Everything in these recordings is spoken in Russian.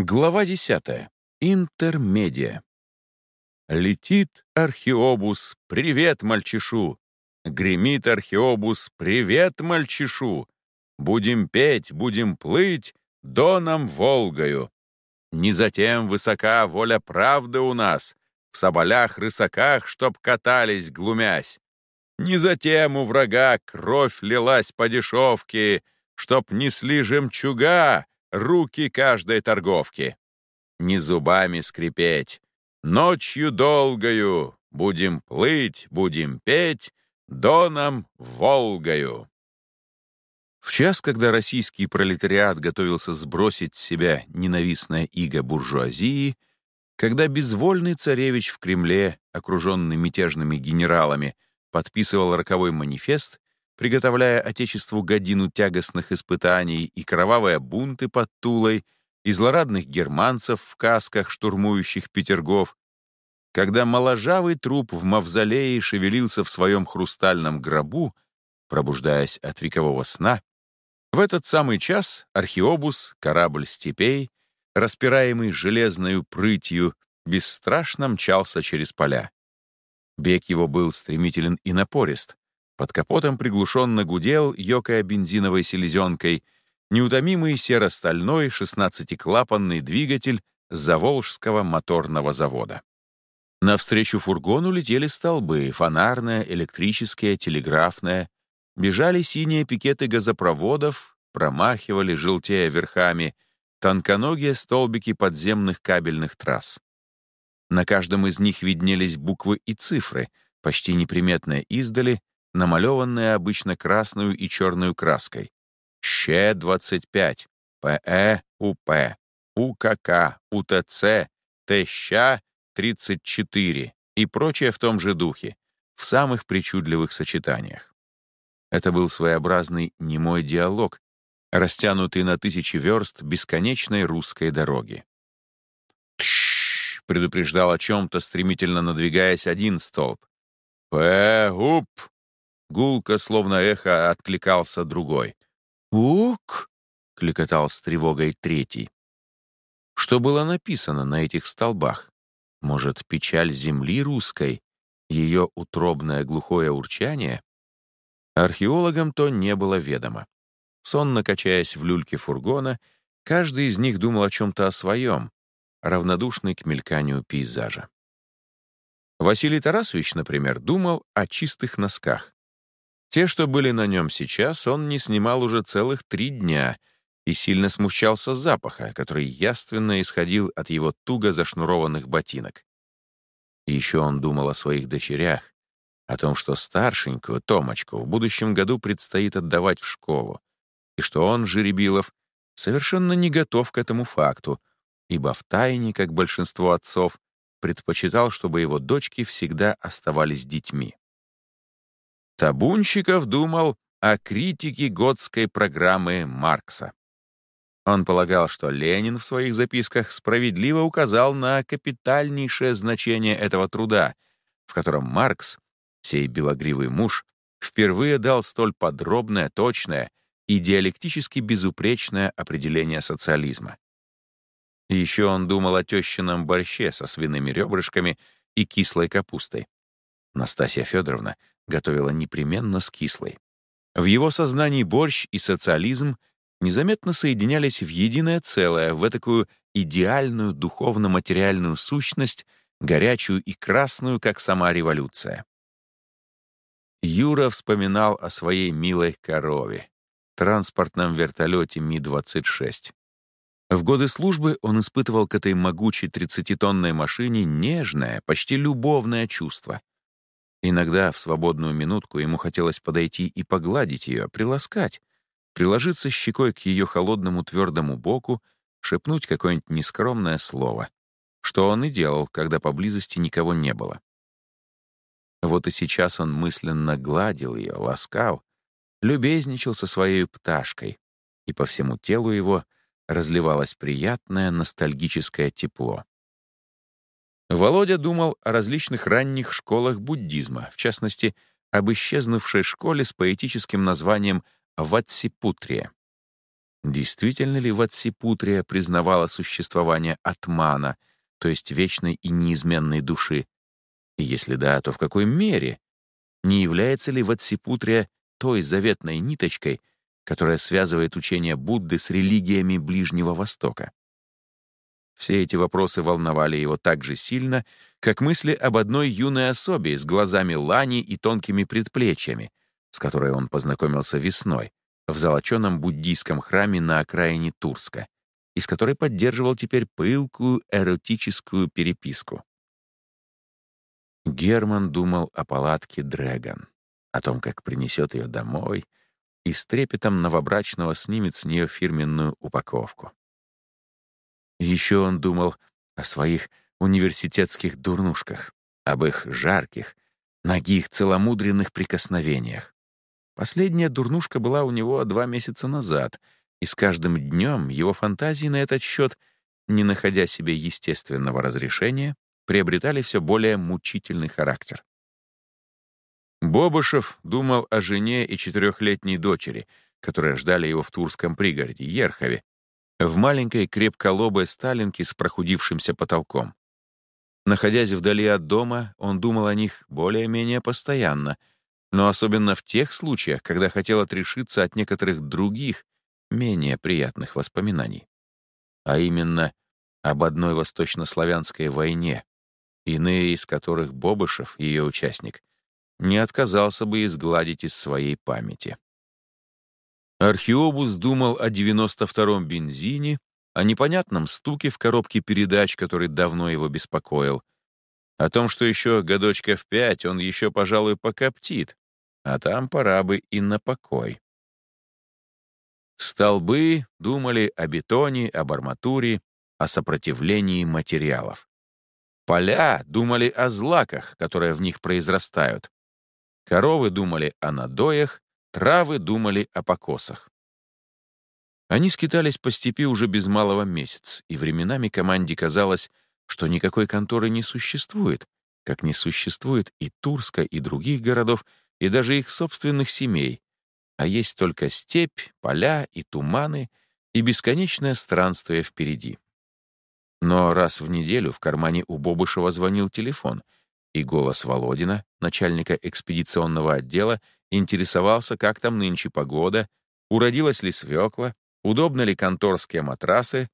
Глава 10. Интермедиа. Летит археобус, привет мальчишу. Гремит археобус, привет мальчишу. Будем петь, будем плыть доном Волгою. Не затем высока воля правды у нас, в соболях-рысаках, чтоб катались, глумясь. Не затем у врага кровь лилась по дешевке, чтоб несли жемчуга, руки каждой торговки. Не зубами скрипеть, ночью долгою будем плыть, будем петь, доном Волгою. В час, когда российский пролетариат готовился сбросить с себя ненавистное иго буржуазии, когда безвольный царевич в Кремле, окруженный мятежными генералами, подписывал роковой манифест, приготовляя Отечеству годину тягостных испытаний и кровавые бунты под Тулой, и злорадных германцев в касках, штурмующих Петергоф, когда моложавый труп в мавзолее шевелился в своем хрустальном гробу, пробуждаясь от векового сна, в этот самый час археобус, корабль степей, распираемый железною прытью, бесстрашно мчался через поля. Бег его был стремителен и напорист, под капотом приглушенно гудел, ёкая бензиновой селезенкой, неутомимый серо-стальной шестнадцатиклапанный двигатель Заволжского моторного завода. Навстречу фургону летели столбы, фонарные, электрические, телеграфные. Бежали синие пикеты газопроводов, промахивали, желтея верхами, тонконогие столбики подземных кабельных трасс. На каждом из них виднелись буквы и цифры, почти неприметные издали, намалеванные обычно красную и черную краской. Щ-25, ПЭ, УП, УКК, УТЦ, ТЩ-34 и прочее в том же духе, в самых причудливых сочетаниях. Это был своеобразный немой диалог, растянутый на тысячи верст бесконечной русской дороги. «Тш!» — предупреждал о чем-то, стремительно надвигаясь один столб. «П-уп!» Гулко, словно эхо, откликался другой. «Ук!» — кликотал с тревогой третий. Что было написано на этих столбах? Может, печаль земли русской, ее утробное глухое урчание? Археологам то не было ведомо. Сонно качаясь в люльке фургона, каждый из них думал о чем-то о своем, равнодушный к мельканию пейзажа. Василий Тарасович, например, думал о чистых носках. Те, что были на нем сейчас, он не снимал уже целых три дня и сильно смущался запаха, который яственно исходил от его туго зашнурованных ботинок. Еще он думал о своих дочерях, о том, что старшенькую, Томочку, в будущем году предстоит отдавать в школу, и что он, Жеребилов, совершенно не готов к этому факту, ибо втайне, как большинство отцов, предпочитал, чтобы его дочки всегда оставались детьми. Табунщиков думал о критике готской программы Маркса. Он полагал, что Ленин в своих записках справедливо указал на капитальнейшее значение этого труда, в котором Маркс, сей белогривый муж, впервые дал столь подробное, точное и диалектически безупречное определение социализма. еще он думал о тещином борще со свиными ребрышками и кислой капустой. Настасья Федоровна готовила непременно с кислой. В его сознании борщ и социализм незаметно соединялись в единое целое, в такую идеальную духовно-материальную сущность, горячую и красную, как сама революция. Юра вспоминал о своей милой корове, транспортном вертолете Ми-26. В годы службы он испытывал к этой могучей 30-тонной машине нежное, почти любовное чувство. Иногда в свободную минутку ему хотелось подойти и погладить ее, приласкать, приложиться щекой к ее холодному твердому боку, шепнуть какое-нибудь нескромное слово, что он и делал, когда поблизости никого не было. Вот и сейчас он мысленно гладил ее, ласкал, любезничал со своей пташкой, и по всему телу его разливалось приятное ностальгическое тепло. Володя думал о различных ранних школах буддизма, в частности, об исчезнувшей школе с поэтическим названием Ватсипутрия. Действительно ли Ватсипутрия признавала существование Атмана, то есть вечной и неизменной души? И если да, то в какой мере? Не является ли Ватсипутрия той заветной ниточкой, которая связывает учение Будды с религиями Ближнего Востока? Все эти вопросы волновали его так же сильно, как мысли об одной юной особе с глазами лани и тонкими предплечьями, с которой он познакомился весной, в золоченом буддийском храме на окраине Турска, и с которой поддерживал теперь пылкую эротическую переписку. Герман думал о палатке Дрэгон, о том, как принесет ее домой, и с трепетом новобрачного снимет с нее фирменную упаковку. Еще он думал о своих университетских дурнушках, об их жарких, ногих, целомудренных прикосновениях. Последняя дурнушка была у него два месяца назад, и с каждым днем его фантазии на этот счет, не находя себе естественного разрешения, приобретали все более мучительный характер. Бобышев думал о жене и четырехлетней дочери, которые ждали его в Турском пригороде, Ерхове, в маленькой крепколобой сталинке с прохудившимся потолком. Находясь вдали от дома, он думал о них более-менее постоянно — но особенно в тех случаях, когда хотел отрешиться от некоторых других, менее приятных воспоминаний. А именно об одной восточнославянской войне, иные из которых Бобышев, ее участник, не отказался бы изгладить из своей памяти. Археобус думал о 92-м бензине, о непонятном стуке в коробке передач, который давно его беспокоил, о том, что еще годочка в пять он еще, пожалуй, покоптит, а там пора бы и на покой. Столбы думали о бетоне, об арматуре, о сопротивлении материалов. Поля думали о злаках, которые в них произрастают. Коровы думали о надоях, травы думали о покосах. Они скитались по степи уже без малого месяц, и временами команде казалось, что никакой конторы не существует, как не существует и Турска, и других городов, и даже их собственных семей, а есть только степь, поля и туманы и бесконечное странствие впереди. Но раз в неделю в кармане у Бобышева звонил телефон, и голос Володина, начальника экспедиционного отдела, интересовался, как там нынче погода, уродилась ли свекла, удобны ли конторские матрасы,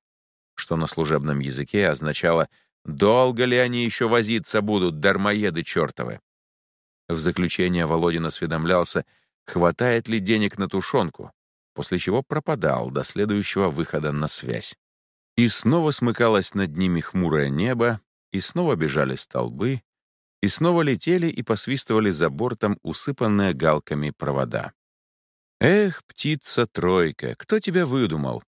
что на служебном языке означало «долго ли они еще возиться будут, дармоеды чертовы». В заключение Володин осведомлялся, хватает ли денег на тушенку, после чего пропадал до следующего выхода на связь. И снова смыкалось над ними хмурое небо, и снова бежали столбы, и снова летели и посвистывали за бортом усыпанные галками провода. «Эх, птица-тройка, кто тебя выдумал?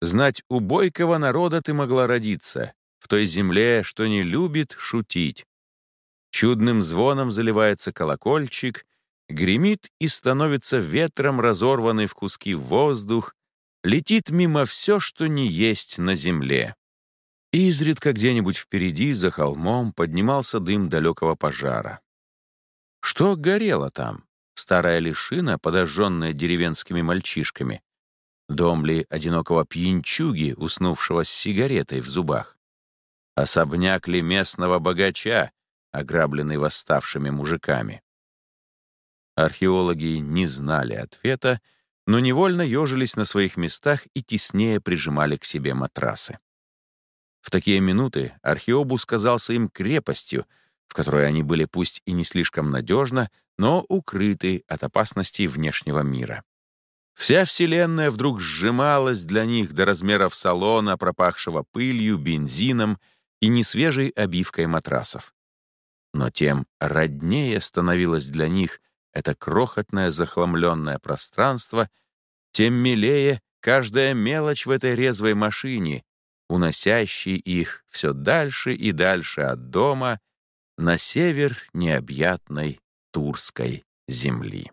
Знать, у бойкого народа ты могла родиться, в той земле, что не любит шутить. Чудным звоном заливается колокольчик, гремит и становится ветром разорванный в куски воздух, летит мимо все, что не есть на земле. Изредка где-нибудь впереди, за холмом, поднимался дым далекого пожара. Что горело там? Старая лишина, подожженная деревенскими мальчишками? Дом ли одинокого пьянчуги, уснувшего с сигаретой в зубах? Особняк ли местного богача, ограбленный восставшими мужиками. Археологи не знали ответа, но невольно ежились на своих местах и теснее прижимали к себе матрасы. В такие минуты Археобус казался им крепостью, в которой они были пусть и не слишком надежно, но укрыты от опасностей внешнего мира. Вся Вселенная вдруг сжималась для них до размеров салона, пропахшего пылью, бензином и несвежей обивкой матрасов но тем роднее становилось для них это крохотное захламленное пространство, тем милее каждая мелочь в этой резвой машине, уносящей их все дальше и дальше от дома на север необъятной Турской земли.